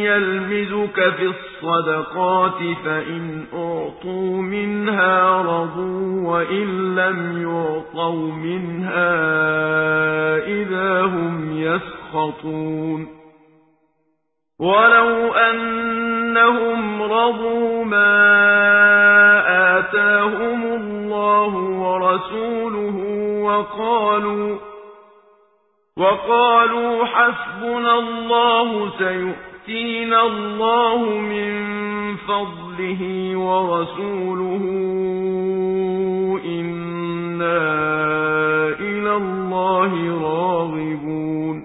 يَلْمِزُكَ فِي الصَّدَقَاتِ فَإِنْ أُعْطُوا مِنْهَا رَضُوا وَإِن لَّمْ يُعْطَوْا مِنْهَا إِذَا هُمْ يَسْخَطُونَ. وَلَوْ أَنَّهُمْ رَضُوا مَا آتَاهُمُ اللَّهُ وَرَسُولُهُ وَقَالُوا وَقَالُوا حَسْبُنَا اللَّهُ سَيُؤْتِينَا اللَّهُ مِن فَضْلِهِ وَرَسُولُهُ إِنَّا إِلَى اللَّهِ رَاغِبُونَ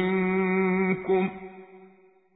ۚ